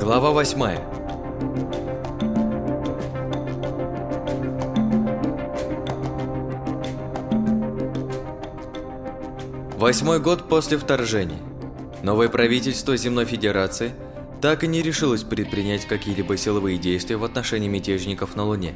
Глава восьмая Восьмой год после вторжения. Новое правительство Земной Федерации так и не решилось предпринять какие-либо силовые действия в отношении мятежников на Луне.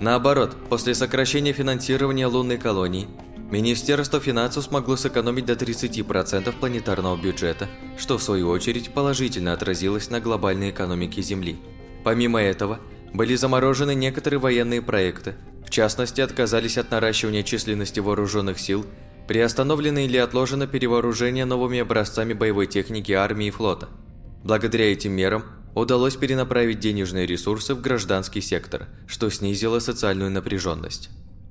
Наоборот, после сокращения финансирования лунной колонии, Министерство финансов смогло сэкономить до 30% планетарного бюджета, что в свою очередь положительно отразилось на глобальной экономике Земли. Помимо этого, были заморожены некоторые военные проекты, в частности, отказались от наращивания численности вооруженных сил, приостановлено или отложено перевооружение новыми образцами боевой техники армии и флота – Благодаря этим мерам удалось перенаправить денежные ресурсы в гражданский сектор, что снизило социальную напряженность.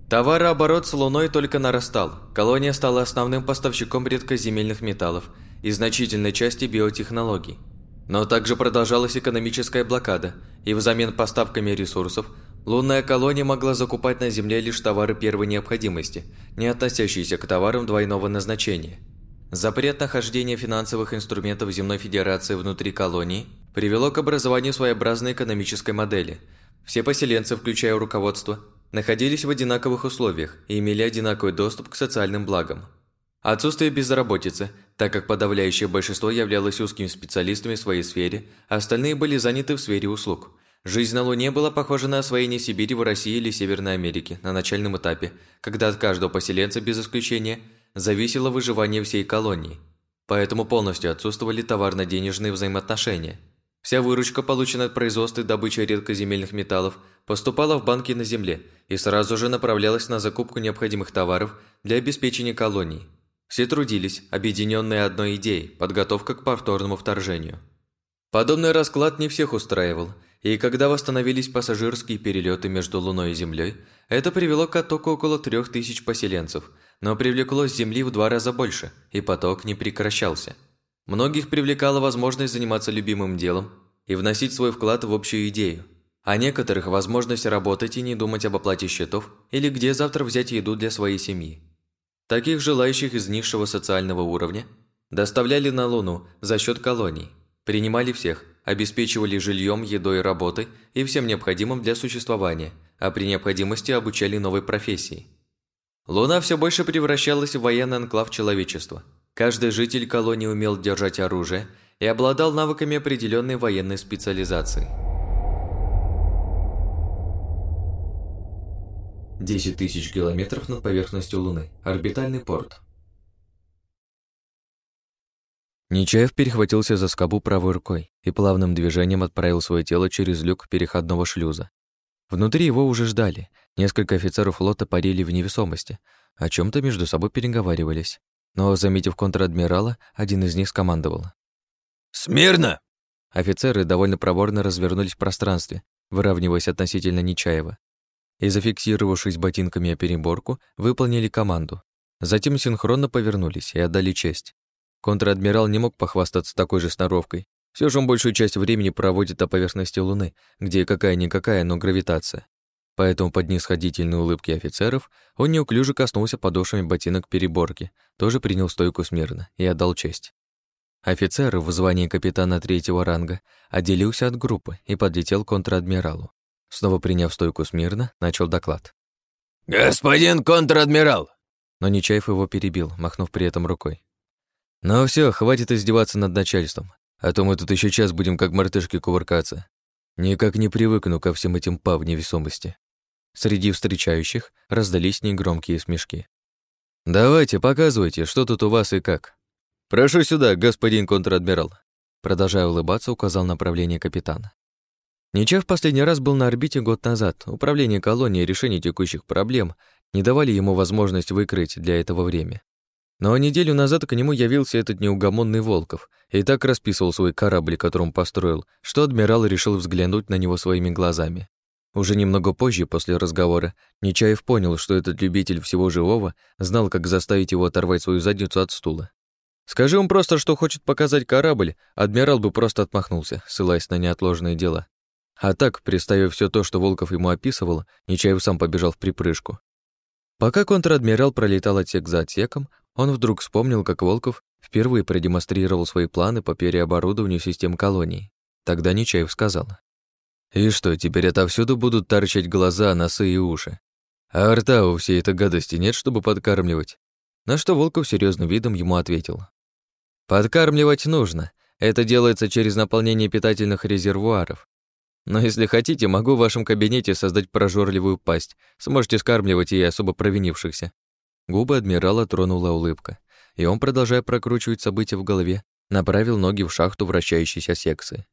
Товарооборот с Луной только нарастал. Колония стала основным поставщиком редкоземельных металлов и значительной части биотехнологий. Но также продолжалась экономическая блокада, и взамен поставками ресурсов лунная колония могла закупать на Земле лишь товары первой необходимости, не относящиеся к товарам двойного назначения – Запрет нахождения финансовых инструментов Земной Федерации внутри колонии привело к образованию своеобразной экономической модели. Все поселенцы, включая руководство, находились в одинаковых условиях и имели одинаковый доступ к социальным благам. Отсутствие безработицы, так как подавляющее большинство являлось узкими специалистами в своей сфере, а остальные были заняты в сфере услуг. Жизнь на Луне была похожа на освоение Сибири в России или Северной Америке на начальном этапе, когда от каждого поселенца без исключения – зависело выживание всей колонии, поэтому полностью отсутствовали товарно-денежные взаимоотношения. Вся выручка, полученная от производства и добычи редкоземельных металлов, поступала в банки на земле и сразу же направлялась на закупку необходимых товаров для обеспечения колоний. Все трудились, объединенные одной идеей – подготовка к повторному вторжению. Подобный расклад не всех устраивал, и когда восстановились пассажирские перелеты между Луной и Землей, это привело к оттоку около трех тысяч поселенцев – но привлекло с Земли в два раза больше, и поток не прекращался. Многих привлекала возможность заниматься любимым делом и вносить свой вклад в общую идею, а некоторых – возможность работать и не думать об оплате счетов или где завтра взять еду для своей семьи. Таких желающих из низшего социального уровня доставляли на Луну за счет колоний, принимали всех, обеспечивали жильем, едой, работой и всем необходимым для существования, а при необходимости обучали новой профессии – Луна все больше превращалась в военный анклав человечества. Каждый житель колонии умел держать оружие и обладал навыками определенной военной специализации. 10 тысяч километров над поверхностью Луны. Орбитальный порт. Нечаев перехватился за скобу правой рукой и плавным движением отправил свое тело через люк переходного шлюза. Внутри его уже ждали. Несколько офицеров флота парили в невесомости, о чем то между собой переговаривались. Но, заметив контр-адмирала, один из них скомандовал. «Смирно!» Офицеры довольно проворно развернулись в пространстве, выравниваясь относительно Нечаева. И, зафиксировавшись ботинками о переборку, выполнили команду. Затем синхронно повернулись и отдали честь. Контр-адмирал не мог похвастаться такой же сноровкой, все же он большую часть времени проводит на поверхности Луны, где какая-никакая, но гравитация. Поэтому под нисходительные улыбки офицеров он неуклюже коснулся подошвами ботинок переборки, тоже принял стойку смирно и отдал честь. Офицер в звании капитана третьего ранга отделился от группы и подлетел к контр-адмиралу. Снова приняв стойку смирно, начал доклад. «Господин контр-адмирал!» Но Нечаев его перебил, махнув при этом рукой. «Ну все, хватит издеваться над начальством. А то мы тут еще час будем как мартышки кувыркаться. Никак не привыкну ко всем этим пав невесомости. Среди встречающих раздались негромкие смешки. «Давайте, показывайте, что тут у вас и как». «Прошу сюда, господин контр-адмирал», продолжая улыбаться, указал направление капитана. Ничев в последний раз был на орбите год назад. Управление колонией и решение текущих проблем не давали ему возможность выкрыть для этого время. Но неделю назад к нему явился этот неугомонный Волков и так расписывал свой корабль, которым построил, что адмирал решил взглянуть на него своими глазами. Уже немного позже, после разговора, Нечаев понял, что этот любитель всего живого знал, как заставить его оторвать свою задницу от стула. Скажи он просто, что хочет показать корабль, адмирал бы просто отмахнулся, ссылаясь на неотложные дела. А так, представив все то, что Волков ему описывал, Нечаев сам побежал в припрыжку. Пока контр-адмирал пролетал отсек за отсеком, Он вдруг вспомнил, как Волков впервые продемонстрировал свои планы по переоборудованию систем колоний. Тогда Нечаев сказал. «И что, теперь отовсюду будут торчать глаза, носы и уши? А рта у всей этой гадости нет, чтобы подкармливать?» На что Волков серьезным видом ему ответил. «Подкармливать нужно. Это делается через наполнение питательных резервуаров. Но если хотите, могу в вашем кабинете создать прожорливую пасть. Сможете скармливать ей особо провинившихся. Губы адмирала тронула улыбка, и он, продолжая прокручивать события в голове, направил ноги в шахту вращающейся секции.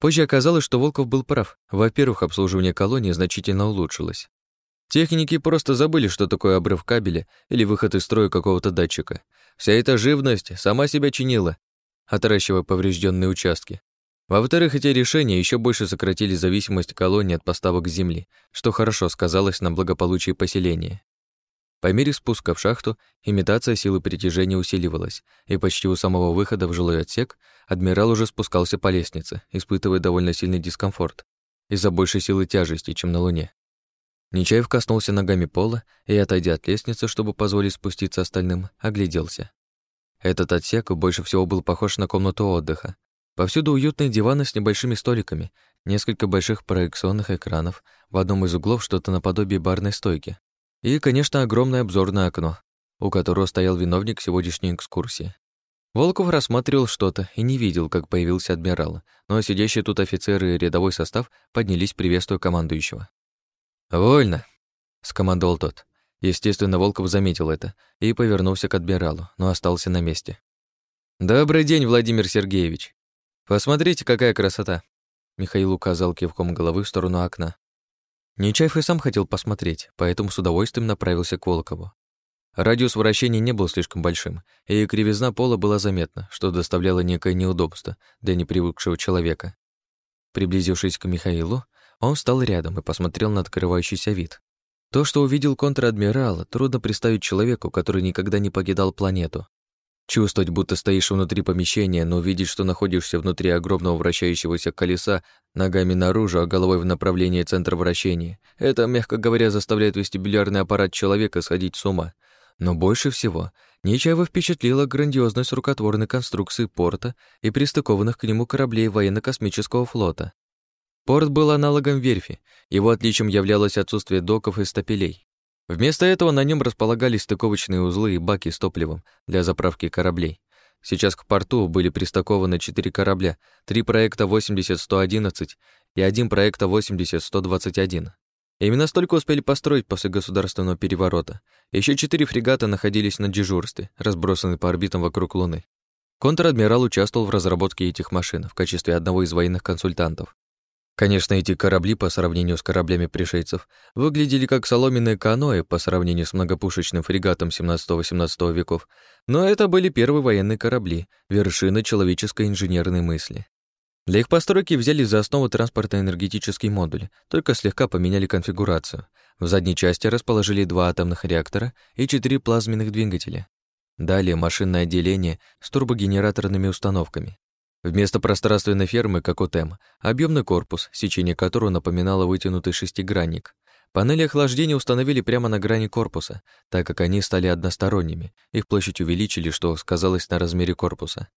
Позже оказалось, что Волков был прав. Во-первых, обслуживание колонии значительно улучшилось. Техники просто забыли, что такое обрыв кабеля или выход из строя какого-то датчика. Вся эта живность сама себя чинила, отращивая поврежденные участки. Во-вторых, эти решения еще больше сократили зависимость колонии от поставок земли, что хорошо сказалось на благополучии поселения. По мере спуска в шахту имитация силы притяжения усиливалась, и почти у самого выхода в жилой отсек адмирал уже спускался по лестнице, испытывая довольно сильный дискомфорт из-за большей силы тяжести, чем на Луне. Нечаев коснулся ногами пола и, отойдя от лестницы, чтобы позволить спуститься остальным, огляделся. Этот отсек больше всего был похож на комнату отдыха. Повсюду уютные диваны с небольшими столиками, несколько больших проекционных экранов, в одном из углов что-то наподобие барной стойки. И, конечно, огромное обзорное окно, у которого стоял виновник сегодняшней экскурсии. Волков рассматривал что-то и не видел, как появился адмирал, но сидящие тут офицеры и рядовой состав поднялись, приветствуя командующего. «Вольно», — скомандовал тот. Естественно, Волков заметил это и повернулся к адмиралу, но остался на месте. «Добрый день, Владимир Сергеевич. Посмотрите, какая красота!» Михаил указал кивком головы в сторону окна. Нечаев и сам хотел посмотреть, поэтому с удовольствием направился к Волкову. Радиус вращения не был слишком большим, и кривизна пола была заметна, что доставляло некое неудобство для непривыкшего человека. Приблизившись к Михаилу, он встал рядом и посмотрел на открывающийся вид. То, что увидел контр-адмирал, трудно представить человеку, который никогда не покидал планету. Чувствовать, будто стоишь внутри помещения, но увидеть, что находишься внутри огромного вращающегося колеса, ногами наружу, а головой в направлении центра вращения, это, мягко говоря, заставляет вестибулярный аппарат человека сходить с ума. Но больше всего Нечаева впечатлила грандиозность рукотворной конструкции порта и пристыкованных к нему кораблей военно-космического флота. Порт был аналогом верфи, его отличием являлось отсутствие доков и стапелей. Вместо этого на нем располагались стыковочные узлы и баки с топливом для заправки кораблей. Сейчас к порту были пристыкованы четыре корабля, три проекта 80-111 и один проекта 80-121. Именно столько успели построить после государственного переворота. Еще четыре фрегата находились на дежурстве, разбросанные по орбитам вокруг Луны. Контр-адмирал участвовал в разработке этих машин в качестве одного из военных консультантов. Конечно, эти корабли по сравнению с кораблями пришельцев выглядели как соломенные каноэ по сравнению с многопушечным фрегатом 17-18 веков, но это были первые военные корабли, вершины человеческой инженерной мысли. Для их постройки взяли за основу транспортно-энергетический модуль, только слегка поменяли конфигурацию. В задней части расположили два атомных реактора и четыре плазменных двигателя. Далее машинное отделение с турбогенераторными установками. Вместо пространственной фермы, как у ТЭМ, объемный корпус, сечение которого напоминало вытянутый шестигранник. Панели охлаждения установили прямо на грани корпуса, так как они стали односторонними, их площадь увеличили, что сказалось на размере корпуса.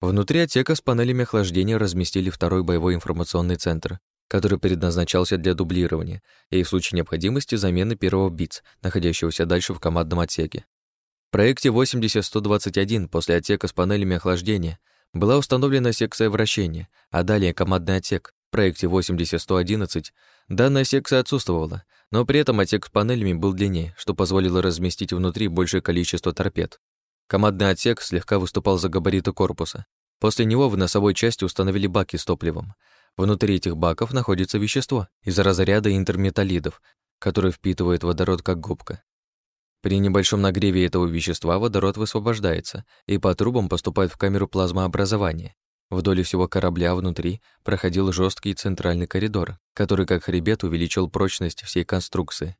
Внутри отсека с панелями охлаждения разместили второй боевой информационный центр, который предназначался для дублирования и в случае необходимости замены первого БИЦ, находящегося дальше в командном отсеке. В проекте 80121 после отсека с панелями охлаждения была установлена секция вращения, а далее командный отсек. В проекте 80111 данная секция отсутствовала, но при этом отсек с панелями был длиннее, что позволило разместить внутри большее количество торпед. Командный отсек слегка выступал за габариты корпуса. После него в носовой части установили баки с топливом. Внутри этих баков находится вещество из разряда интерметаллидов, которое впитывает водород как губка. При небольшом нагреве этого вещества водород высвобождается и по трубам поступает в камеру плазмообразования. Вдоль всего корабля внутри проходил жесткий центральный коридор, который как хребет увеличил прочность всей конструкции.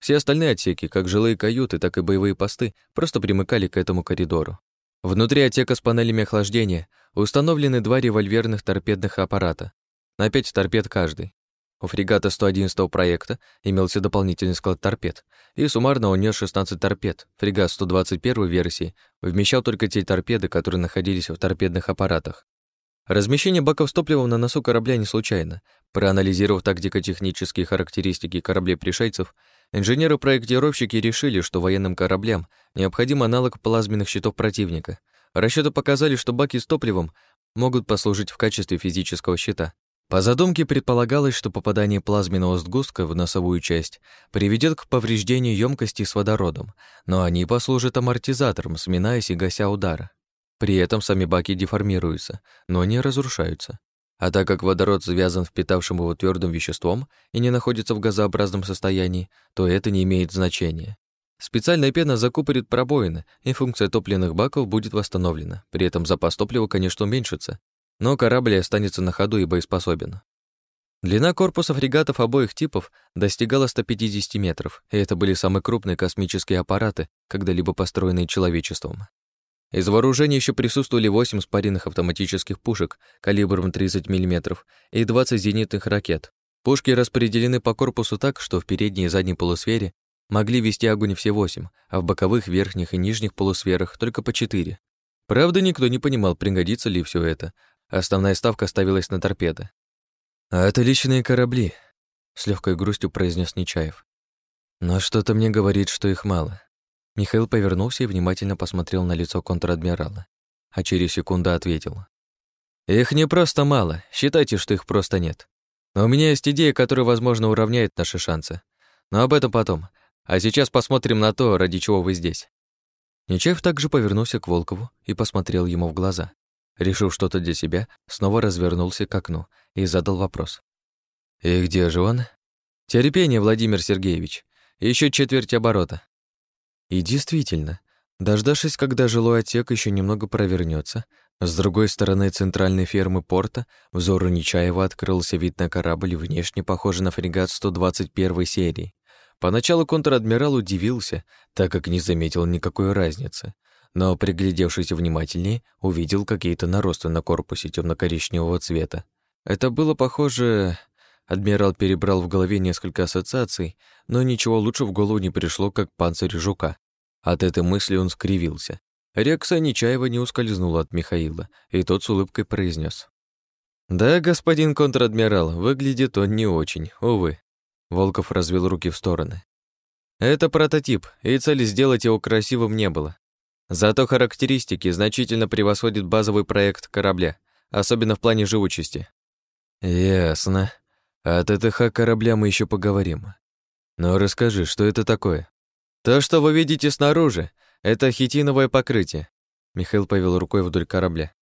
Все остальные отсеки, как жилые каюты, так и боевые посты, просто примыкали к этому коридору. Внутри отсека с панелями охлаждения установлены два револьверных торпедных аппарата, на пять торпед каждый. У фрегата 111 проекта имелся дополнительный склад торпед, и суммарно он нес 16 торпед. Фрегат 121 версии вмещал только те торпеды, которые находились в торпедных аппаратах. Размещение баков с топливом на носу корабля не случайно. Проанализировав тактико-технические характеристики кораблей-пришельцев, инженеры-проектировщики решили, что военным кораблям необходим аналог плазменных щитов противника. Расчеты показали, что баки с топливом могут послужить в качестве физического щита. По задумке предполагалось, что попадание плазменного сгустка в носовую часть приведет к повреждению емкости с водородом, но они послужат амортизатором, сминаясь и гася удара. При этом сами баки деформируются, но не разрушаются. А так как водород связан впитавшим его твердым веществом и не находится в газообразном состоянии, то это не имеет значения. Специальная пена закупорит пробоины, и функция топливных баков будет восстановлена. При этом запас топлива, конечно, уменьшится, но корабль останется на ходу и боеспособен. Длина корпуса фрегатов обоих типов достигала 150 метров, и это были самые крупные космические аппараты, когда-либо построенные человечеством. Из вооружения еще присутствовали 8 спаренных автоматических пушек калибром 30 мм и 20 зенитных ракет. Пушки распределены по корпусу так, что в передней и задней полусфере могли вести огонь все восемь, а в боковых, верхних и нижних полусферах только по четыре. Правда, никто не понимал, пригодится ли все это. Основная ставка ставилась на торпеды. «Отличные корабли», — с легкой грустью произнес Нечаев. «Но что-то мне говорит, что их мало. Михаил повернулся и внимательно посмотрел на лицо контр-адмирала, а через секунду ответил. «Их не просто мало, считайте, что их просто нет. Но у меня есть идея, которая, возможно, уравняет наши шансы. Но об этом потом. А сейчас посмотрим на то, ради чего вы здесь». Нечаев также повернулся к Волкову и посмотрел ему в глаза. Решив что-то для себя, снова развернулся к окну и задал вопрос. «И где же он?» «Терпение, Владимир Сергеевич. Еще четверть оборота. И действительно, дождавшись, когда жилой отсек еще немного провернется, с другой стороны центральной фермы порта взору Нечаева открылся вид на корабль, внешне похожий на фрегат 121 серии. Поначалу контр-адмирал удивился, так как не заметил никакой разницы, но, приглядевшись внимательнее, увидел какие-то наросты на корпусе темно-коричневого цвета. Это было похоже... Адмирал перебрал в голове несколько ассоциаций, но ничего лучше в голову не пришло, как панцирь жука. От этой мысли он скривился. Реакция Нечаева не ускользнула от Михаила, и тот с улыбкой произнес: «Да, господин контр-адмирал, выглядит он не очень, увы». Волков развел руки в стороны. «Это прототип, и цели сделать его красивым не было. Зато характеристики значительно превосходят базовый проект корабля, особенно в плане живучести». «Ясно. От ТТХ корабля мы еще поговорим. Но расскажи, что это такое?» «То, что вы видите снаружи, это хитиновое покрытие», Михаил повел рукой вдоль корабля.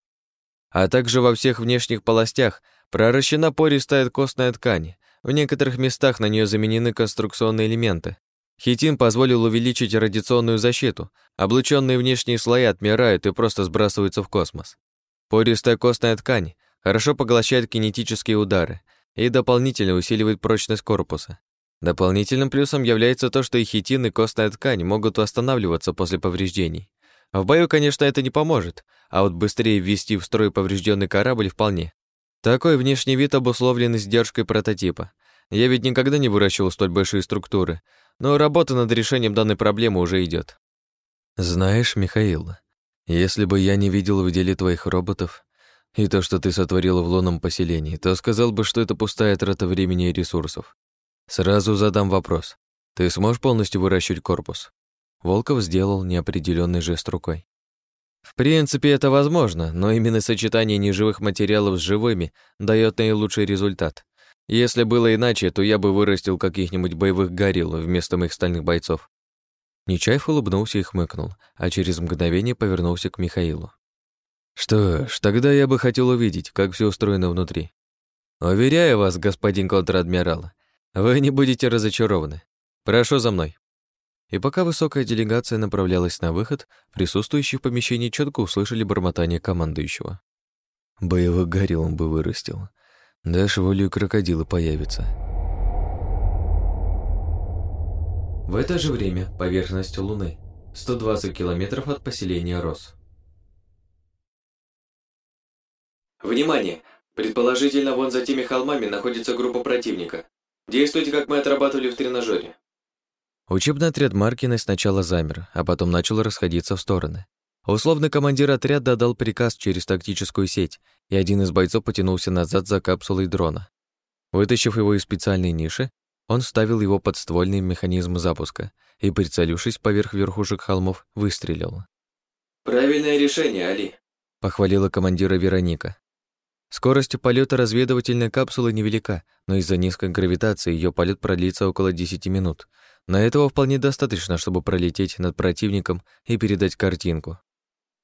«А также во всех внешних полостях проращена пористая костная ткань. В некоторых местах на нее заменены конструкционные элементы. Хитин позволил увеличить радиационную защиту. Облученные внешние слои отмирают и просто сбрасываются в космос. Пористая костная ткань хорошо поглощает кинетические удары и дополнительно усиливает прочность корпуса. Дополнительным плюсом является то, что и хитин, и костная ткань могут восстанавливаться после повреждений. В бою, конечно, это не поможет, а вот быстрее ввести в строй поврежденный корабль вполне. Такой внешний вид обусловлен издержкой прототипа. Я ведь никогда не выращивал столь большие структуры, но работа над решением данной проблемы уже идет. Знаешь, Михаил, если бы я не видел в деле твоих роботов и то, что ты сотворил в лунном поселении, то сказал бы, что это пустая трата времени и ресурсов. Сразу задам вопрос. Ты сможешь полностью выращивать корпус? Волков сделал неопределенный жест рукой. В принципе, это возможно, но именно сочетание неживых материалов с живыми дает наилучший результат. Если было иначе, то я бы вырастил каких-нибудь боевых горилл вместо моих стальных бойцов. Нечаев улыбнулся и хмыкнул, а через мгновение повернулся к Михаилу. Что ж, тогда я бы хотел увидеть, как все устроено внутри. Уверяю вас, господин контр-адмирал, вы не будете разочарованы. Прошу за мной». И пока высокая делегация направлялась на выход, присутствующие в помещении четко услышали бормотание командующего. Боевых горил он бы вырастил. Дашь волю крокодила появится. В это же время поверхность Луны. 120 километров от поселения Рос. Внимание! Предположительно, вон за теми холмами находится группа противника. Действуйте, как мы отрабатывали в тренажере. Учебный отряд Маркина сначала замер, а потом начал расходиться в стороны. Условный командир отряда дал приказ через тактическую сеть, и один из бойцов потянулся назад за капсулой дрона. Вытащив его из специальной ниши, он вставил его под ствольный механизм запуска и, прицелившись поверх верхушек холмов, выстрелил. «Правильное решение, Али», — похвалила командира Вероника. Скорость полета разведывательной капсулы невелика, но из-за низкой гравитации ее полет продлится около 10 минут. На этого вполне достаточно, чтобы пролететь над противником и передать картинку.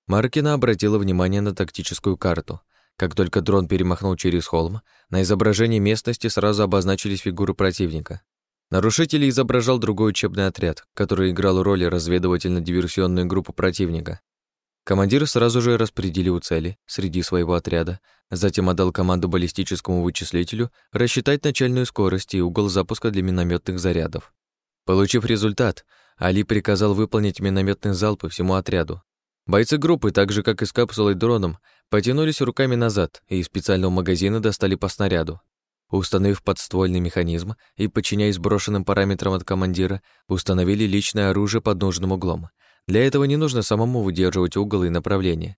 Маркина обратила внимание на тактическую карту. Как только дрон перемахнул через холм, на изображении местности сразу обозначились фигуры противника. Нарушитель изображал другой учебный отряд, который играл роль разведывательно-диверсионной группы противника. Командир сразу же распределил цели среди своего отряда, затем отдал команду баллистическому вычислителю рассчитать начальную скорость и угол запуска для минометных зарядов. Получив результат, Али приказал выполнить минометные залпы всему отряду. Бойцы группы, так же как и с капсулой дроном, потянулись руками назад и из специального магазина достали по снаряду. Установив подствольный механизм и, подчиняясь брошенным параметрам от командира, установили личное оружие под нужным углом. Для этого не нужно самому выдерживать угол и направление.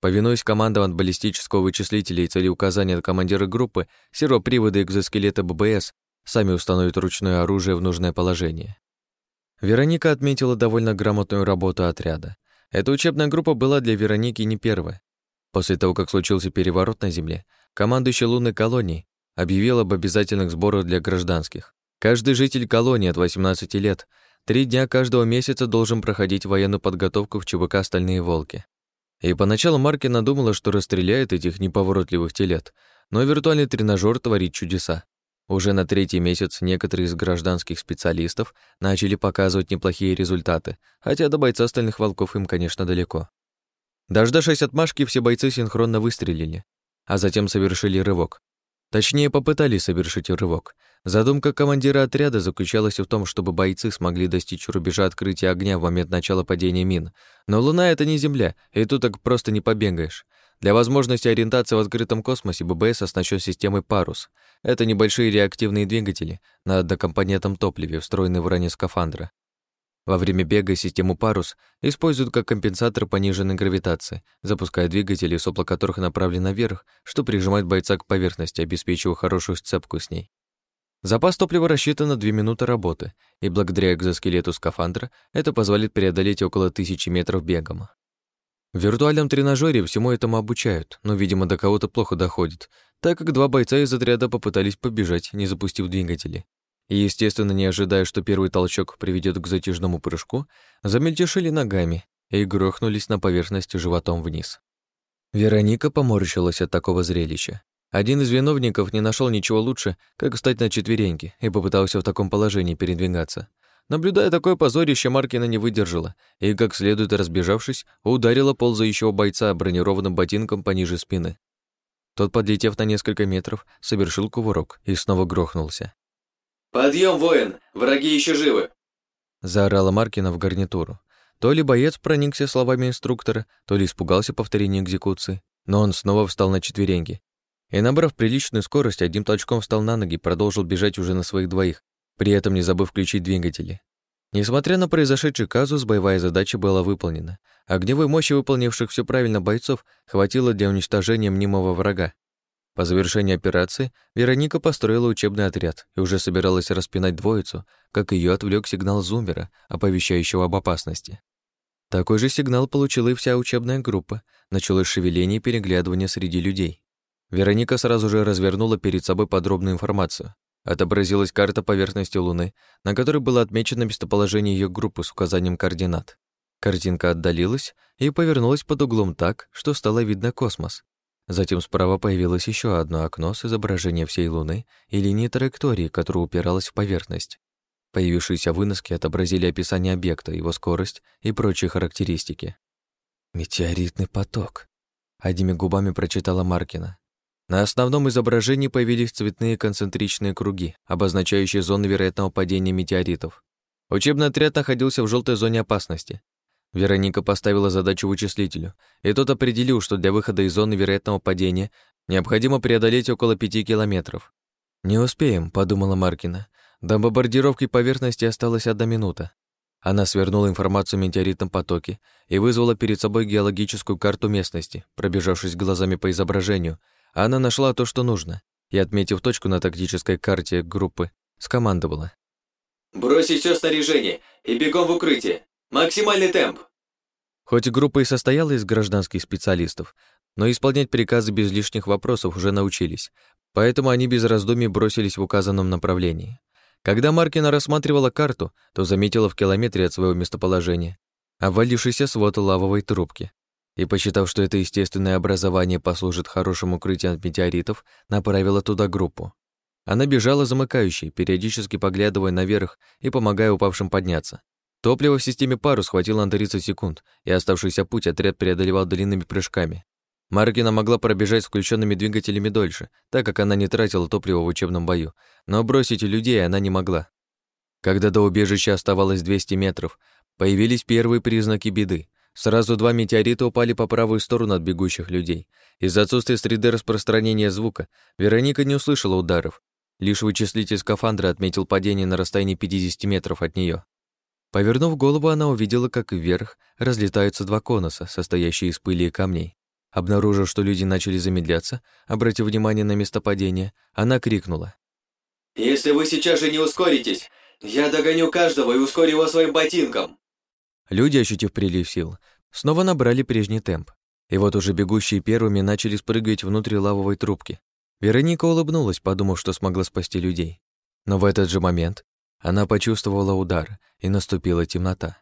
Повинуясь командам от баллистического вычислителя и целеуказания от командира группы, сервоприводы экзоскелета ББС сами установят ручное оружие в нужное положение. Вероника отметила довольно грамотную работу отряда. Эта учебная группа была для Вероники не первая. После того, как случился переворот на Земле, командующий лунной колонии объявил об обязательных сборах для гражданских. Каждый житель колонии от 18 лет три дня каждого месяца должен проходить военную подготовку в ЧВК «Стальные волки». И поначалу Маркина думала, что расстреляет этих неповоротливых телет, но виртуальный тренажер творит чудеса. Уже на третий месяц некоторые из гражданских специалистов начали показывать неплохие результаты, хотя до бойца остальных волков им, конечно, далеко. Дождавшись отмашки, все бойцы синхронно выстрелили, а затем совершили рывок. Точнее, попытались совершить рывок. Задумка командира отряда заключалась в том, чтобы бойцы смогли достичь рубежа открытия огня в момент начала падения мин. Но Луна — это не Земля, и тут так просто не побегаешь. Для возможности ориентации в открытом космосе ББС оснащен системой «Парус». Это небольшие реактивные двигатели на однокомпонентном топливе, встроенные в ранее скафандра. Во время бега систему «Парус» используют как компенсатор пониженной гравитации, запуская двигатели, сопла которых направлены вверх, что прижимает бойца к поверхности, обеспечивая хорошую сцепку с ней. Запас топлива рассчитан на 2 минуты работы, и благодаря экзоскелету скафандра это позволит преодолеть около тысячи метров бегом. В виртуальном тренажере всему этому обучают, но, видимо, до кого-то плохо доходит, так как два бойца из отряда попытались побежать, не запустив двигатели. И, естественно, не ожидая, что первый толчок приведет к затяжному прыжку, замельтешили ногами и грохнулись на поверхность животом вниз. Вероника поморщилась от такого зрелища. Один из виновников не нашел ничего лучше, как встать на четвереньки, и попытался в таком положении передвигаться. Наблюдая такое позорище, Маркина не выдержала и, как следует разбежавшись, ударила ползающего бойца бронированным ботинком пониже спины. Тот, подлетев на несколько метров, совершил кувырок и снова грохнулся. «Подъем, воин! Враги еще живы!» Заорала Маркина в гарнитуру. То ли боец проникся словами инструктора, то ли испугался повторения экзекуции, но он снова встал на четвереньки и, набрав приличную скорость, одним толчком встал на ноги и продолжил бежать уже на своих двоих, при этом не забыв включить двигатели. Несмотря на произошедший казус, боевая задача была выполнена. Огневой мощи выполнивших все правильно бойцов хватило для уничтожения мнимого врага. По завершении операции Вероника построила учебный отряд и уже собиралась распинать двоицу, как ее отвлек сигнал зумера, оповещающего об опасности. Такой же сигнал получила и вся учебная группа. Началось шевеление и переглядывание среди людей. Вероника сразу же развернула перед собой подробную информацию. Отобразилась карта поверхности Луны, на которой было отмечено местоположение ее группы с указанием координат. Картинка отдалилась и повернулась под углом так, что стало видно космос. Затем справа появилось еще одно окно с изображением всей Луны и линии траектории, которая упиралась в поверхность. Появившиеся выноски отобразили описание объекта, его скорость и прочие характеристики. «Метеоритный поток», — одними губами прочитала Маркина. На основном изображении появились цветные концентричные круги, обозначающие зоны вероятного падения метеоритов. Учебный отряд находился в желтой зоне опасности. Вероника поставила задачу вычислителю, и тот определил, что для выхода из зоны вероятного падения Необходимо преодолеть около пяти километров. «Не успеем», — подумала Маркина. До бомбардировки поверхности осталась одна минута. Она свернула информацию о метеоритном потоке и вызвала перед собой геологическую карту местности. Пробежавшись глазами по изображению, она нашла то, что нужно, и, отметив точку на тактической карте группы, скомандовала. «Бросить все снаряжение и бегом в укрытие! Максимальный темп!» Хоть группа и состояла из гражданских специалистов, но исполнять приказы без лишних вопросов уже научились, поэтому они без раздумий бросились в указанном направлении. Когда Маркина рассматривала карту, то заметила в километре от своего местоположения обвалившийся свод лавовой трубки и, посчитав, что это естественное образование послужит хорошим укрытием от метеоритов, направила туда группу. Она бежала замыкающей, периодически поглядывая наверх и помогая упавшим подняться. Топливо в системе пару схватило на 30 секунд, и оставшийся путь отряд преодолевал длинными прыжками. Маркина могла пробежать с включенными двигателями дольше, так как она не тратила топливо в учебном бою, но бросить людей она не могла. Когда до убежища оставалось 200 метров, появились первые признаки беды. Сразу два метеорита упали по правую сторону от бегущих людей. Из-за отсутствия среды распространения звука Вероника не услышала ударов. Лишь вычислитель скафандра отметил падение на расстоянии 50 метров от нее. Повернув голову, она увидела, как вверх разлетаются два конуса, состоящие из пыли и камней. Обнаружив, что люди начали замедляться, обратив внимание на место падения, она крикнула. «Если вы сейчас же не ускоритесь, я догоню каждого и ускорю его своим ботинком!» Люди, ощутив прилив сил, снова набрали прежний темп. И вот уже бегущие первыми начали спрыгивать внутрь лавовой трубки. Вероника улыбнулась, подумав, что смогла спасти людей. Но в этот же момент она почувствовала удар, и наступила темнота.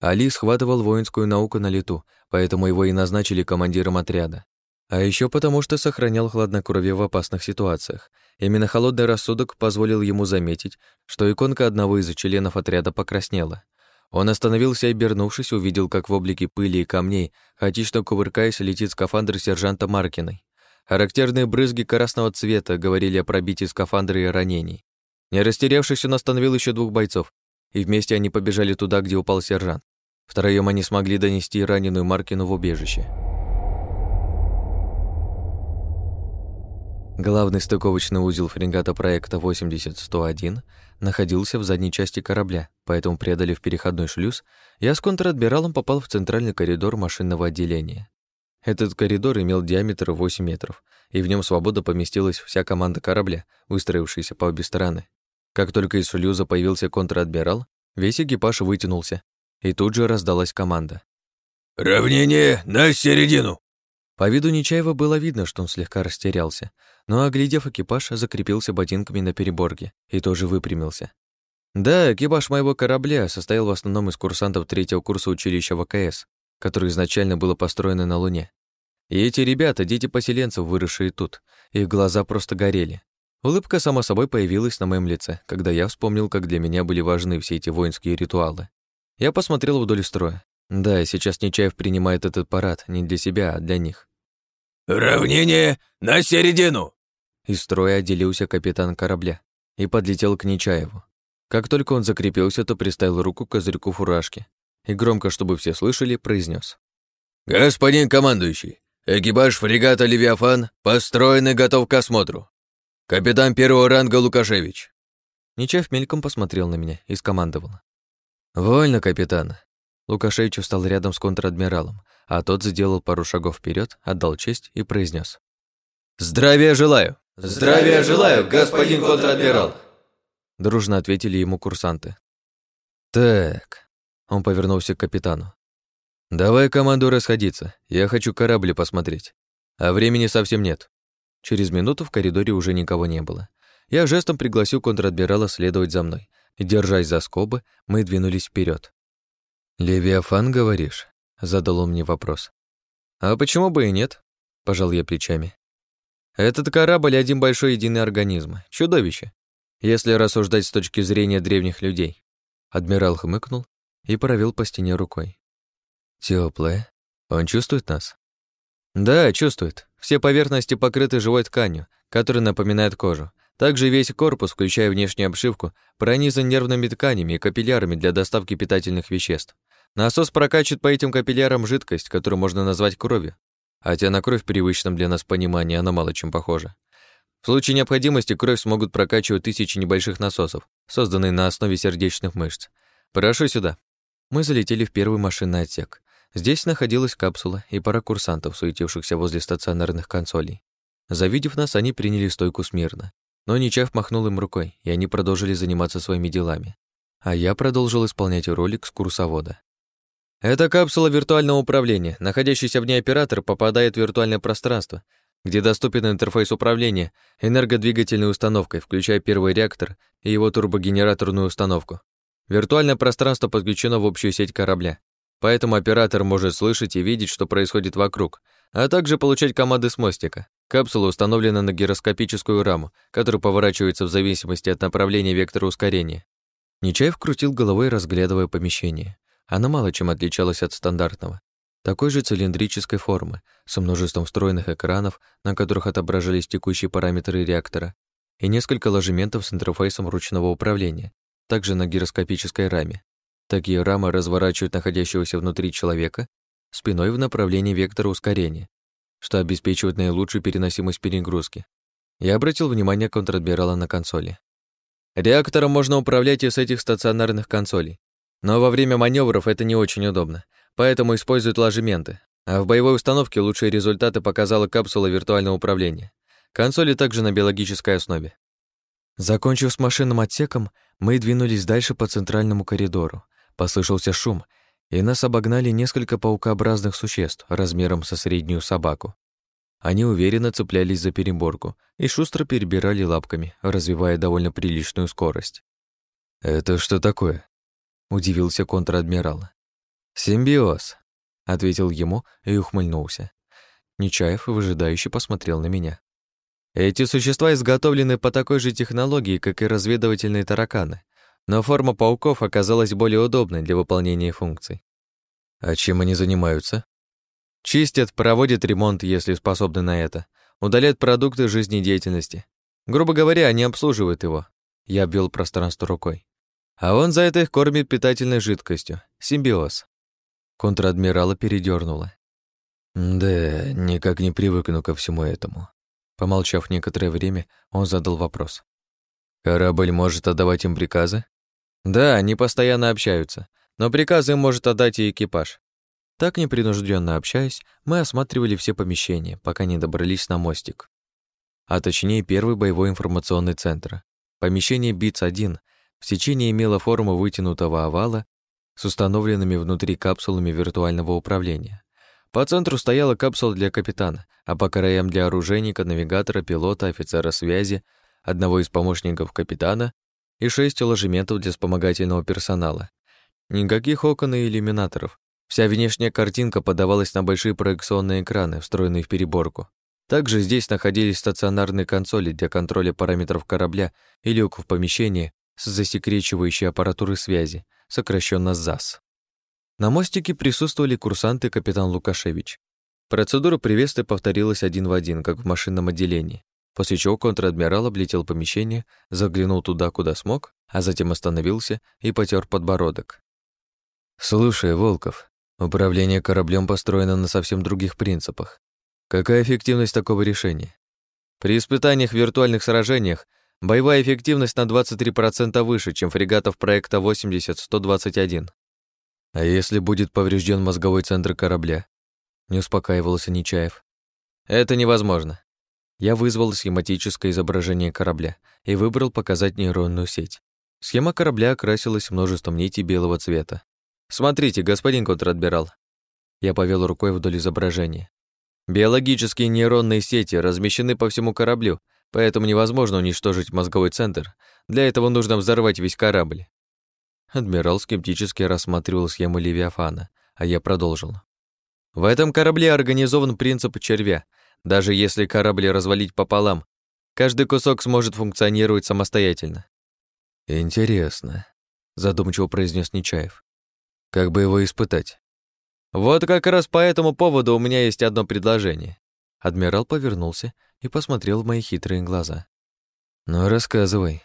Али схватывал воинскую науку на лету, поэтому его и назначили командиром отряда. А еще потому, что сохранял хладнокровие в опасных ситуациях. Именно холодный рассудок позволил ему заметить, что иконка одного из членов отряда покраснела. Он остановился и, обернувшись, увидел, как в облике пыли и камней, хаотично кувыркаясь, летит скафандр сержанта Маркиной. Характерные брызги красного цвета говорили о пробитии скафандра и ранений. Не растерявшись, он остановил еще двух бойцов, и вместе они побежали туда, где упал сержант. Втроем они смогли донести раненую Маркину в убежище. Главный стыковочный узел фрегата проекта 80-101 находился в задней части корабля, поэтому, преодолев переходной шлюз, я с контр-адмиралом попал в центральный коридор машинного отделения. Этот коридор имел диаметр 8 метров, и в нем свободно поместилась вся команда корабля, выстроившаяся по обе стороны. Как только из шлюза появился контр-адмирал, весь экипаж вытянулся, и тут же раздалась команда. «Равнение на середину!» По виду Нечаева было видно, что он слегка растерялся, но, оглядев экипаж, закрепился ботинками на переборке и тоже выпрямился. Да, экипаж моего корабля состоял в основном из курсантов третьего курса училища ВКС, которое изначально было построено на Луне. И эти ребята — дети поселенцев, выросшие тут, их глаза просто горели. Улыбка сама собой появилась на моем лице, когда я вспомнил, как для меня были важны все эти воинские ритуалы. Я посмотрел вдоль строя. Да, сейчас Нечаев принимает этот парад не для себя, а для них. «Равнение на середину!» Из строя отделился капитан корабля и подлетел к Нечаеву. Как только он закрепился, то приставил руку к козырьку фуражки и громко, чтобы все слышали, произнес: «Господин командующий, экипаж фрегата «Левиафан» построен и готов к осмотру. «Капитан первого ранга Лукашевич». Нечаев мельком посмотрел на меня и скомандовал. «Вольно, капитан». Лукашевич встал рядом с контр-адмиралом, а тот сделал пару шагов вперед, отдал честь и произнес: «Здравия желаю!» «Здравия желаю, господин контр-адмирал!» Дружно ответили ему курсанты. «Так...» Он повернулся к капитану. «Давай команду расходиться. Я хочу корабли посмотреть. А времени совсем нет. Через минуту в коридоре уже никого не было. Я жестом пригласил контр-адмирала следовать за мной, и, держась за скобы, мы двинулись вперед. «Левиафан, говоришь?» — задал он мне вопрос. «А почему бы и нет?» — пожал я плечами. «Этот корабль — один большой единый организм, чудовище, если рассуждать с точки зрения древних людей». Адмирал хмыкнул и провел по стене рукой. Теплое. Он чувствует нас?» «Да, чувствует. Все поверхности покрыты живой тканью, которая напоминает кожу. Также весь корпус, включая внешнюю обшивку, пронизан нервными тканями и капиллярами для доставки питательных веществ. Насос прокачивает по этим капиллярам жидкость, которую можно назвать кровью. хотя на кровь в привычном для нас понимании она мало чем похожа. В случае необходимости кровь смогут прокачивать тысячи небольших насосов, созданные на основе сердечных мышц. Прошу сюда. Мы залетели в первый машинный отсек. Здесь находилась капсула и пара курсантов, суетившихся возле стационарных консолей. Завидев нас, они приняли стойку смирно. Но Ничав махнул им рукой, и они продолжили заниматься своими делами. А я продолжил исполнять роль экскурсовода. Это капсула виртуального управления. Находящийся в ней оператор попадает в виртуальное пространство, где доступен интерфейс управления энергодвигательной установкой, включая первый реактор и его турбогенераторную установку. Виртуальное пространство подключено в общую сеть корабля, поэтому оператор может слышать и видеть, что происходит вокруг, а также получать команды с мостика. Капсула установлена на гироскопическую раму, которая поворачивается в зависимости от направления вектора ускорения. Нечаев крутил головой, разглядывая помещение. Оно мало чем отличалось от стандартного. Такой же цилиндрической формы, со множеством встроенных экранов, на которых отображались текущие параметры реактора, и несколько ложементов с интерфейсом ручного управления, также на гироскопической раме. Такие рамы разворачивают находящегося внутри человека спиной в направлении вектора ускорения, что обеспечивает наилучшую переносимость перегрузки. Я обратил внимание контр-адмирала на консоли. Реактором можно управлять и с этих стационарных консолей, но во время маневров это не очень удобно, поэтому используют ложементы, а в боевой установке лучшие результаты показала капсула виртуального управления. Консоли также на биологической основе. Закончив с машинным отсеком, мы двинулись дальше по центральному коридору. Послышался шум, и нас обогнали несколько паукообразных существ размером со среднюю собаку. Они уверенно цеплялись за переборку и шустро перебирали лапками, развивая довольно приличную скорость. «Это что такое?» — удивился контр-адмирал. «Симбиоз», — ответил ему и ухмыльнулся. Нечаев выжидающе посмотрел на меня. Эти существа изготовлены по такой же технологии, как и разведывательные тараканы, но форма пауков оказалась более удобной для выполнения функций. А чем они занимаются? Чистят, проводят ремонт, если способны на это, удаляют продукты жизнедеятельности. Грубо говоря, они обслуживают его. Я обвел пространство рукой. А он за это их кормит питательной жидкостью. Симбиоз. Контр-адмирала передернуло. Да, никак не привыкну ко всему этому. Помолчав некоторое время, он задал вопрос. Корабль может отдавать им приказы? Да, они постоянно общаются, но приказы им может отдать и экипаж. Так непринужденно общаясь, мы осматривали все помещения, пока не добрались на мостик. А точнее, первый боевой информационный центр. Помещение БИЦ-1 в течение имело форму вытянутого овала с установленными внутри капсулами виртуального управления. По центру стояла капсула для капитана, а по краям для оружейника, навигатора, пилота, офицера связи, одного из помощников капитана и шесть ложементов для вспомогательного персонала. Никаких окон и иллюминаторов. Вся внешняя картинка подавалась на большие проекционные экраны, встроенные в переборку. Также здесь находились стационарные консоли для контроля параметров корабля и люк в помещении с засекречивающей аппаратурой связи, сокращенно ЗАС. На мостике присутствовали курсанты капитан Лукашевич. Процедура приветствия повторилась один в один, как в машинном отделении после чего контр-адмирал облетел помещение, заглянул туда, куда смог, а затем остановился и потер подбородок. «Слушай, Волков, управление кораблем построено на совсем других принципах. Какая эффективность такого решения? При испытаниях в виртуальных сражениях боевая эффективность на 23% выше, чем фрегатов проекта 80-121. А если будет поврежден мозговой центр корабля? Не успокаивался Нечаев. Это невозможно. Я вызвал схематическое изображение корабля и выбрал показать нейронную сеть. Схема корабля окрасилась множеством нитей белого цвета. «Смотрите, господин контр-адмирал». Я повел рукой вдоль изображения. Биологические нейронные сети размещены по всему кораблю, поэтому невозможно уничтожить мозговой центр. Для этого нужно взорвать весь корабль. Адмирал скептически рассматривал схему Левиафана, а я продолжил. В этом корабле организован принцип червя, даже если корабль развалить пополам, каждый кусок сможет функционировать самостоятельно. Интересно, задумчиво произнес Нечаев. Как бы его испытать? Вот как раз по этому поводу у меня есть одно предложение. Адмирал повернулся и посмотрел в мои хитрые глаза. Ну, рассказывай.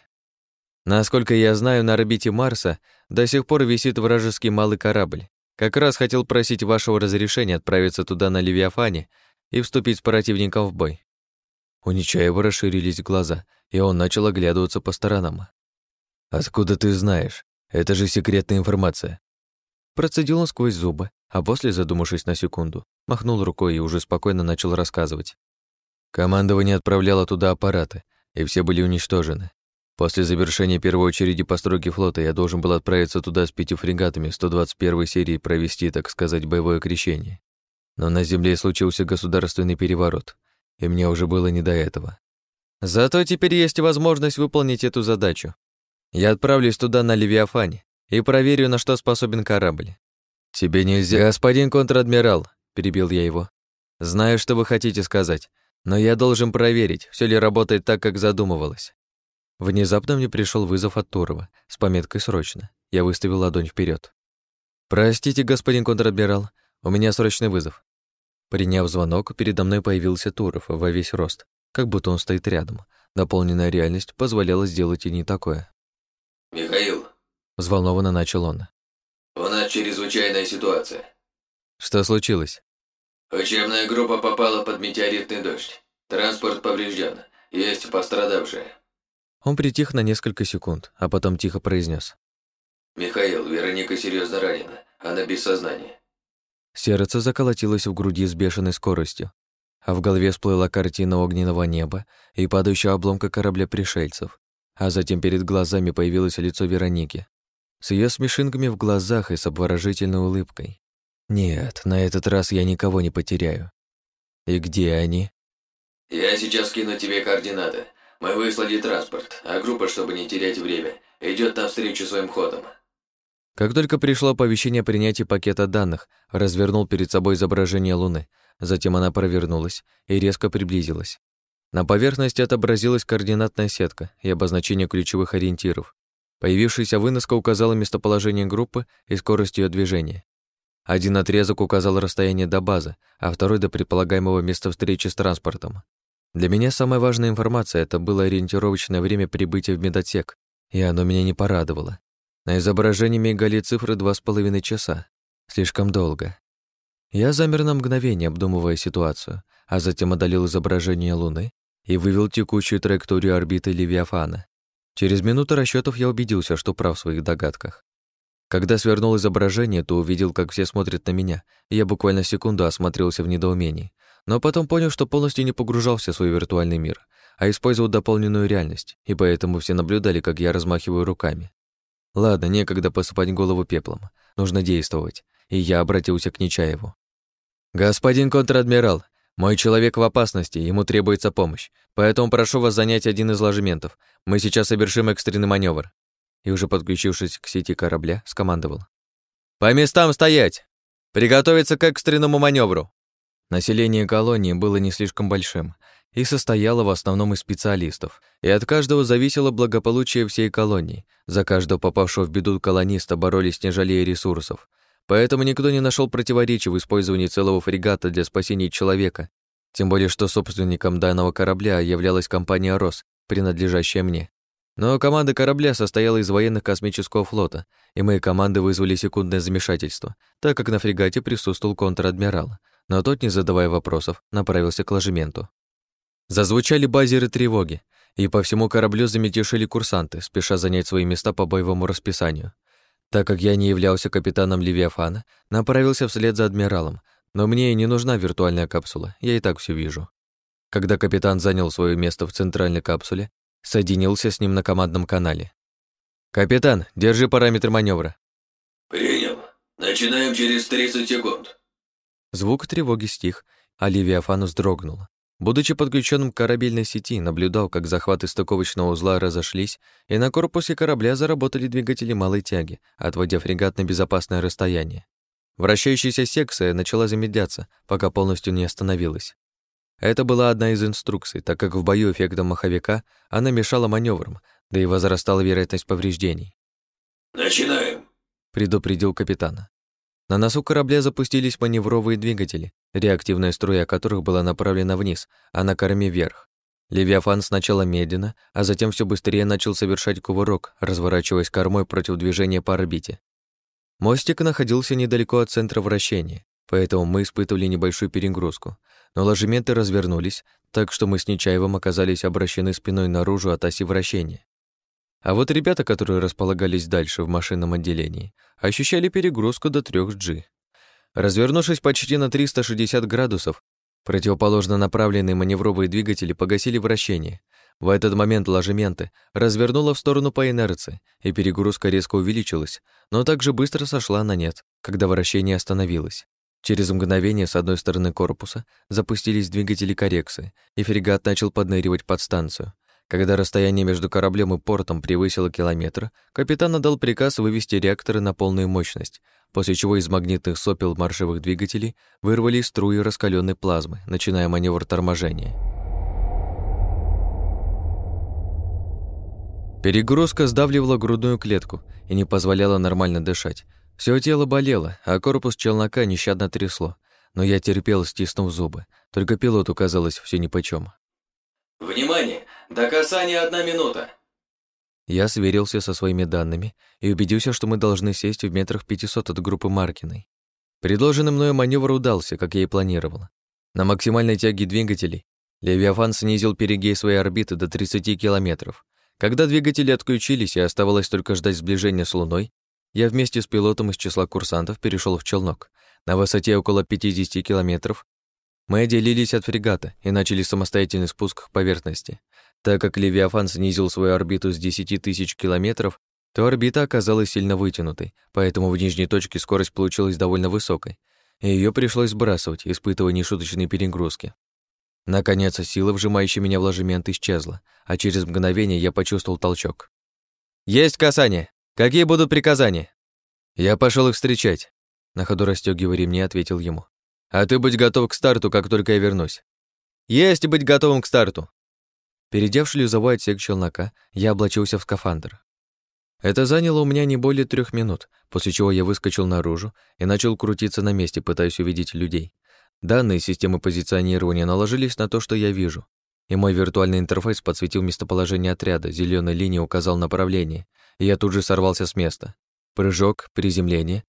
Насколько я знаю, на орбите Марса до сих пор висит вражеский малый корабль. Как раз хотел просить вашего разрешения отправиться туда на Левиафане и вступить с противником в бой. У Нечаева расширились глаза, и он начал оглядываться по сторонам. «Откуда ты знаешь? Это же секретная информация». Процедил он сквозь зубы, а после, задумавшись на секунду, махнул рукой и уже спокойно начал рассказывать. Командование отправляло туда аппараты, и все были уничтожены. После завершения первой очереди постройки флота я должен был отправиться туда с пятью фрегатами 121 серии провести, так сказать, боевое крещение. Но на Земле случился государственный переворот, и мне уже было не до этого. Зато теперь есть возможность выполнить эту задачу. Я отправлюсь туда на Левиафане и проверю, на что способен корабль. «Тебе нельзя...» «Господин контр-адмирал», — перебил я его. «Знаю, что вы хотите сказать, но я должен проверить, все ли работает так, как задумывалось». Внезапно мне пришел вызов от Турова с пометкой «Срочно». Я выставил ладонь вперед. «Простите, господин контр-адмирал, у меня срочный вызов». Приняв звонок, передо мной появился Туров во весь рост, как будто он стоит рядом. Дополненная реальность позволяла сделать и не такое. «Михаил», — взволнованно начал он. «У нас чрезвычайная ситуация». «Что случилось?» «Учебная группа попала под метеоритный дождь. Транспорт поврежден. Есть пострадавшие». Он притих на несколько секунд, а потом тихо произнес: «Михаил, Вероника серьезно ранена. Она без сознания». Сердце заколотилось в груди с бешеной скоростью, а в голове всплыла картина огненного неба и падающего обломка корабля пришельцев, а затем перед глазами появилось лицо Вероники с ее смешинками в глазах и с обворожительной улыбкой. Нет, на этот раз я никого не потеряю. И где они? Я сейчас кину тебе координаты. Мы выслали транспорт, а группа, чтобы не терять время, идет навстречу своим ходом. Как только пришло оповещение о принятии пакета данных, развернул перед собой изображение Луны. Затем она провернулась и резко приблизилась. На поверхности отобразилась координатная сетка и обозначение ключевых ориентиров. Появившаяся выноска указала местоположение группы и скорость ее движения. Один отрезок указал расстояние до базы, а второй — до предполагаемого места встречи с транспортом. Для меня самая важная информация — это было ориентировочное время прибытия в медотсек, и оно меня не порадовало. На изображении мигали цифры два с половиной часа. Слишком долго. Я замер на мгновение, обдумывая ситуацию, а затем одолел изображение Луны и вывел текущую траекторию орбиты Левиафана. Через минуту расчетов я убедился, что прав в своих догадках. Когда свернул изображение, то увидел, как все смотрят на меня, и я буквально секунду осмотрелся в недоумении. Но потом понял, что полностью не погружался в свой виртуальный мир, а использовал дополненную реальность, и поэтому все наблюдали, как я размахиваю руками. Ладно, некогда посыпать голову пеплом. Нужно действовать. И я обратился к Нечаеву. «Господин контр-адмирал, мой человек в опасности, ему требуется помощь, поэтому прошу вас занять один из ложементов. Мы сейчас совершим экстренный маневр. И уже подключившись к сети корабля, скомандовал. «По местам стоять! Приготовиться к экстренному маневру!» Население колонии было не слишком большим и состояло в основном из специалистов, и от каждого зависело благополучие всей колонии. За каждого попавшего в беду колониста боролись не жалея ресурсов — Поэтому никто не нашел противоречий в использовании целого фрегата для спасения человека, тем более что собственником данного корабля являлась компания «Рос», принадлежащая мне. Но команда корабля состояла из военных космического флота, и мои команды вызвали секундное замешательство, так как на фрегате присутствовал контр-адмирал, но тот, не задавая вопросов, направился к ложементу. Зазвучали базеры тревоги, и по всему кораблю заметешили курсанты, спеша занять свои места по боевому расписанию. Так как я не являлся капитаном Левиафана, направился вслед за адмиралом, но мне и не нужна виртуальная капсула, я и так все вижу. Когда капитан занял свое место в центральной капсуле, соединился с ним на командном канале. «Капитан, держи параметр маневра. «Принял. Начинаем через 30 секунд». Звук тревоги стих, а Левиафан вздрогнул. Будучи подключенным к корабельной сети, наблюдал, как захваты стыковочного узла разошлись, и на корпусе корабля заработали двигатели малой тяги, отводя фрегат на безопасное расстояние. Вращающаяся секция начала замедляться, пока полностью не остановилась. Это была одна из инструкций, так как в бою эффектом маховика она мешала маневрам, да и возрастала вероятность повреждений. «Начинаем», — предупредил капитан. На носу корабля запустились маневровые двигатели, реактивная струя которых была направлена вниз, а на корме вверх. Левиафан сначала медленно, а затем все быстрее начал совершать кувырок, разворачиваясь кормой против движения по орбите. Мостик находился недалеко от центра вращения, поэтому мы испытывали небольшую перегрузку. Но ложементы развернулись, так что мы с Нечаевым оказались обращены спиной наружу от оси вращения. А вот ребята, которые располагались дальше в машинном отделении, ощущали перегрузку до 3G. Развернувшись почти на 360 градусов, противоположно направленные маневровые двигатели погасили вращение. В этот момент ложементы развернуло в сторону по инерции, и перегрузка резко увеличилась, но также быстро сошла на нет, когда вращение остановилось. Через мгновение с одной стороны корпуса запустились двигатели коррекции, и фрегат начал подныривать под станцию. Когда расстояние между кораблем и портом превысило километр, капитан отдал приказ вывести реакторы на полную мощность, после чего из магнитных сопел маршевых двигателей вырвали струи раскаленной плазмы, начиная маневр торможения. Перегрузка сдавливала грудную клетку и не позволяла нормально дышать. Все тело болело, а корпус челнока нещадно трясло. Но я терпел, стиснув зубы. Только пилоту казалось все нипочем. «Внимание! До касания одна минута!» Я сверился со своими данными и убедился, что мы должны сесть в метрах 500 от группы Маркиной. Предложенный мною маневр удался, как я и планировал. На максимальной тяге двигателей Левиафан снизил перегей своей орбиты до 30 километров. Когда двигатели отключились и оставалось только ждать сближения с Луной, я вместе с пилотом из числа курсантов перешел в челнок. На высоте около 50 километров мы отделились от фрегата и начали самостоятельный спуск к поверхности. Так как Левиафан снизил свою орбиту с 10 тысяч километров, то орбита оказалась сильно вытянутой, поэтому в нижней точке скорость получилась довольно высокой, и ее пришлось сбрасывать, испытывая нешуточные перегрузки. Наконец, сила, вжимающая меня в ложемент, исчезла, а через мгновение я почувствовал толчок. «Есть касание! Какие будут приказания?» Я пошел их встречать. На ходу расстёгивая ремни, ответил ему. А ты будь готов к старту, как только я вернусь. Есть быть готовым к старту. Перейдя в шлюзовой отсек челнока, я облачился в скафандр. Это заняло у меня не более трех минут, после чего я выскочил наружу и начал крутиться на месте, пытаясь увидеть людей. Данные системы позиционирования наложились на то, что я вижу, и мой виртуальный интерфейс подсветил местоположение отряда, зеленой линией указал направление, и я тут же сорвался с места. Прыжок, приземление,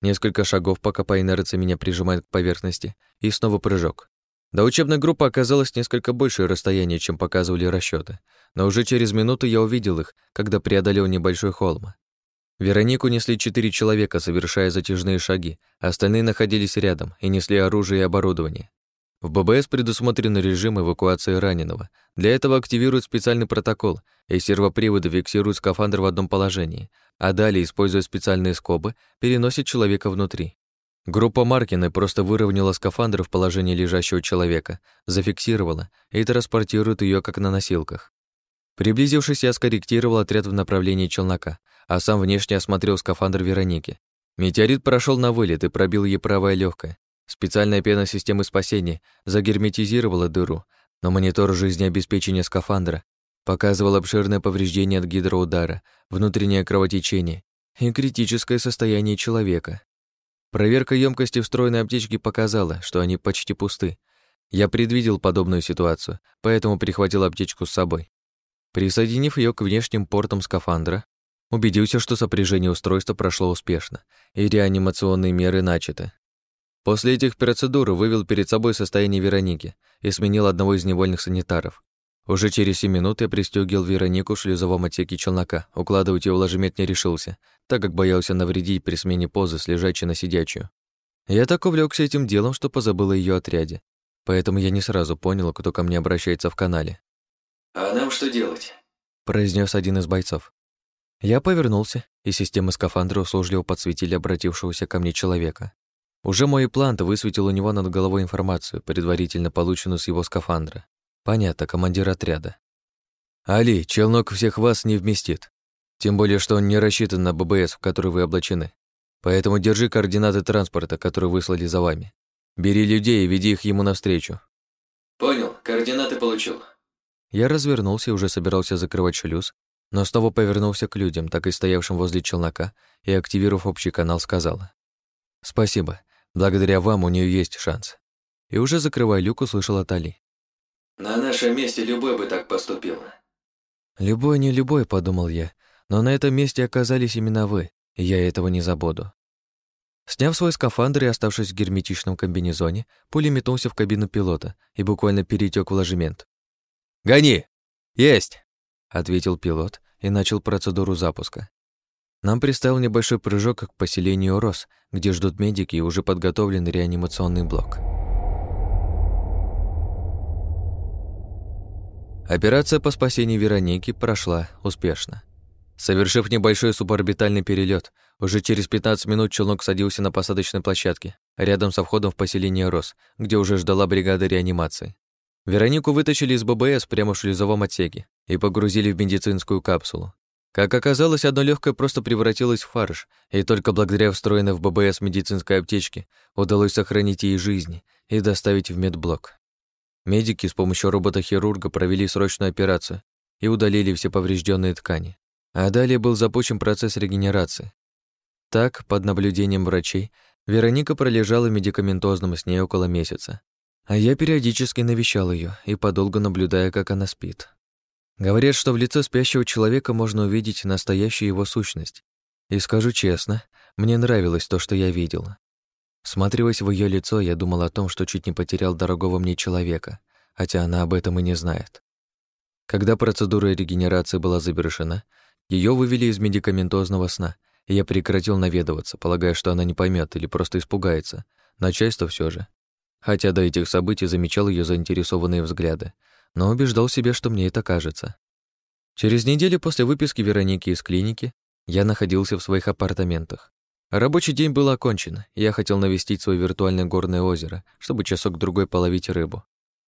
Несколько шагов, пока по инерции меня прижимает к поверхности, и снова прыжок. До учебной группы оказалось несколько большее расстояние, чем показывали расчеты, но уже через минуту я увидел их, когда преодолел небольшой холм. Веронику несли четыре человека, совершая затяжные шаги, остальные находились рядом и несли оружие и оборудование. В ББС предусмотрен режим эвакуации раненого. Для этого активируют специальный протокол, и сервоприводы фиксируют скафандр в одном положении, а далее, используя специальные скобы, переносят человека внутри. Группа Маркины просто выровняла скафандр в положении лежащего человека, зафиксировала и транспортирует ее как на носилках. Приблизившись, я скорректировал отряд в направлении челнока, а сам внешне осмотрел скафандр Вероники. Метеорит прошел на вылет и пробил ей правое легкое. Специальная пена системы спасения загерметизировала дыру, но монитор жизнеобеспечения скафандра показывал обширное повреждение от гидроудара, внутреннее кровотечение и критическое состояние человека. Проверка емкости встроенной аптечки показала, что они почти пусты. Я предвидел подобную ситуацию, поэтому прихватил аптечку с собой. Присоединив ее к внешним портам скафандра, убедился, что сопряжение устройства прошло успешно, и реанимационные меры начаты. После этих процедур вывел перед собой состояние Вероники и сменил одного из невольных санитаров. Уже через 7 минут я пристегивал Веронику в шлюзовом отсеке челнока. Укладывать ее в ложемет не решился, так как боялся навредить при смене позы с лежачей на сидячую. Я так увлекся этим делом, что позабыл о ее отряде. Поэтому я не сразу понял, кто ко мне обращается в канале. «А нам что делать?» произнес один из бойцов. Я повернулся, и системы скафандра услужливо подсветили обратившегося ко мне человека. Уже мой плант высветил у него над головой информацию, предварительно полученную с его скафандра. Понятно, командир отряда. «Али, челнок всех вас не вместит. Тем более, что он не рассчитан на ББС, в который вы облачены. Поэтому держи координаты транспорта, который выслали за вами. Бери людей и веди их ему навстречу». «Понял, координаты получил». Я развернулся и уже собирался закрывать шлюз, но снова повернулся к людям, так и стоявшим возле челнока, и, активировав общий канал, сказала. «Спасибо. Благодаря вам у нее есть шанс. И уже закрывая люк, услышал от Али. На нашем месте любой бы так поступил. Любой, не любой, подумал я, но на этом месте оказались именно вы, и я этого не забуду. Сняв свой скафандр и оставшись в герметичном комбинезоне, пуля метнулся в кабину пилота и буквально перетек в ложемент. «Гони!» «Есть!» — ответил пилот и начал процедуру запуска. Нам представил небольшой прыжок к поселению Рос, где ждут медики и уже подготовлен реанимационный блок. Операция по спасению Вероники прошла успешно. Совершив небольшой суборбитальный перелет, уже через 15 минут челнок садился на посадочной площадке, рядом со входом в поселение Рос, где уже ждала бригада реанимации. Веронику вытащили из ББС прямо в шлюзовом отсеке и погрузили в медицинскую капсулу. Как оказалось, одно легкое просто превратилось в фарш, и только благодаря встроенной в ББС медицинской аптечке удалось сохранить ей жизнь и доставить в медблок. Медики с помощью робота-хирурга провели срочную операцию и удалили все поврежденные ткани. А далее был запущен процесс регенерации. Так, под наблюдением врачей, Вероника пролежала в медикаментозном сне около месяца. А я периодически навещал ее и подолгу наблюдая, как она спит. Говорят, что в лице спящего человека можно увидеть настоящую его сущность. И скажу честно, мне нравилось то, что я видел. Смотрелась в ее лицо, я думал о том, что чуть не потерял дорогого мне человека, хотя она об этом и не знает. Когда процедура регенерации была завершена, ее вывели из медикаментозного сна, и я прекратил наведываться, полагая, что она не поймет или просто испугается. Начальство все же. Хотя до этих событий замечал ее заинтересованные взгляды, но убеждал себя, что мне это кажется. Через неделю после выписки Вероники из клиники я находился в своих апартаментах. Рабочий день был окончен, я хотел навестить свое виртуальное горное озеро, чтобы часок-другой половить рыбу.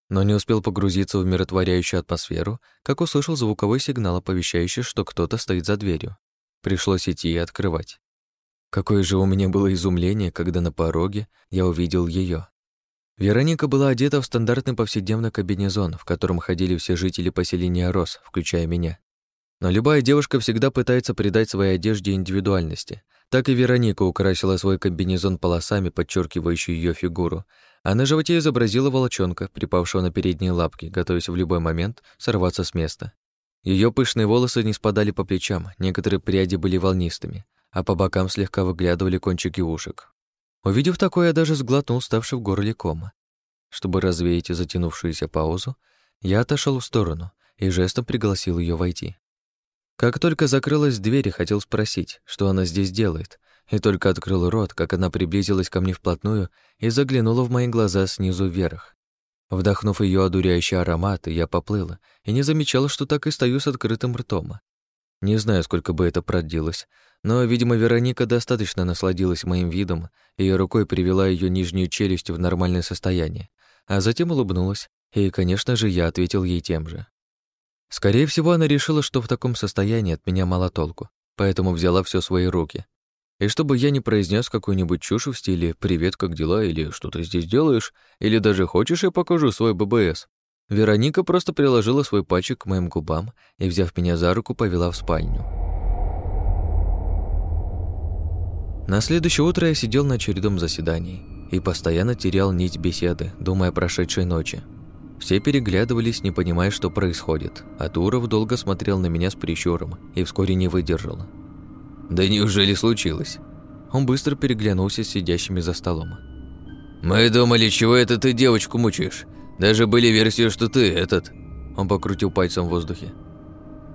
Но не успел погрузиться в умиротворяющую атмосферу, как услышал звуковой сигнал, оповещающий, что кто-то стоит за дверью. Пришлось идти и открывать. Какое же у меня было изумление, когда на пороге я увидел ее. Вероника была одета в стандартный повседневный комбинезон, в котором ходили все жители поселения Рос, включая меня. Но любая девушка всегда пытается придать своей одежде индивидуальности. Так и Вероника украсила свой комбинезон полосами, подчеркивающие ее фигуру, а на животе изобразила волчонка, припавшего на передние лапки, готовясь в любой момент сорваться с места. Ее пышные волосы не спадали по плечам, некоторые пряди были волнистыми, а по бокам слегка выглядывали кончики ушек. Увидев такое, я даже сглотнул ставший в горле кома. Чтобы развеять затянувшуюся паузу, я отошел в сторону и жестом пригласил ее войти. Как только закрылась дверь и хотел спросить, что она здесь делает, и только открыл рот, как она приблизилась ко мне вплотную и заглянула в мои глаза снизу вверх. Вдохнув ее одуряющий аромат, я поплыла и не замечала, что так и стою с открытым ртом. Не знаю, сколько бы это продлилось, но, видимо, Вероника достаточно насладилась моим видом и рукой привела ее нижнюю челюсть в нормальное состояние, а затем улыбнулась, и, конечно же, я ответил ей тем же. Скорее всего, она решила, что в таком состоянии от меня мало толку, поэтому взяла все в свои руки. И чтобы я не произнес какую-нибудь чушь в стиле «Привет, как дела?» или «Что ты здесь делаешь?» или даже «Хочешь, я покажу свой ББС?» Вероника просто приложила свой пальчик к моим губам и, взяв меня за руку, повела в спальню. На следующее утро я сидел на очередном заседании и постоянно терял нить беседы, думая о прошедшей ночи. Все переглядывались, не понимая, что происходит, а Туров долго смотрел на меня с прищуром и вскоре не выдержал. «Да неужели случилось?» Он быстро переглянулся с сидящими за столом. «Мы думали, чего это ты девочку мучаешь? Даже были версии, что ты этот...» Он покрутил пальцем в воздухе.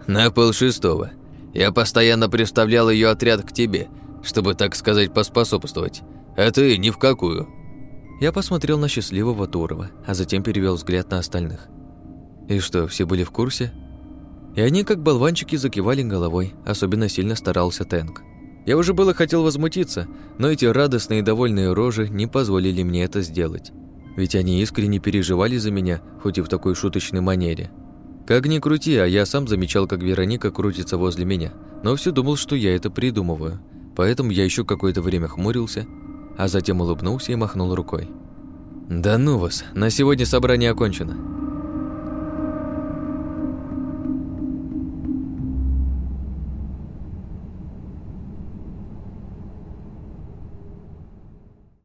«На пол шестого. Я постоянно представлял ее отряд к тебе, чтобы, так сказать, поспособствовать. А ты ни в какую». Я посмотрел на счастливого Турова, а затем перевел взгляд на остальных. И что, все были в курсе? И они, как болванчики, закивали головой, особенно сильно старался Тэнк. Я уже было хотел возмутиться, но эти радостные и довольные рожи не позволили мне это сделать. Ведь они искренне переживали за меня, хоть и в такой шуточной манере. Как ни крути, а я сам замечал, как Вероника крутится возле меня, но все думал, что я это придумываю. Поэтому я еще какое-то время хмурился, а затем улыбнулся и махнул рукой. «Да ну вас, на сегодня собрание окончено.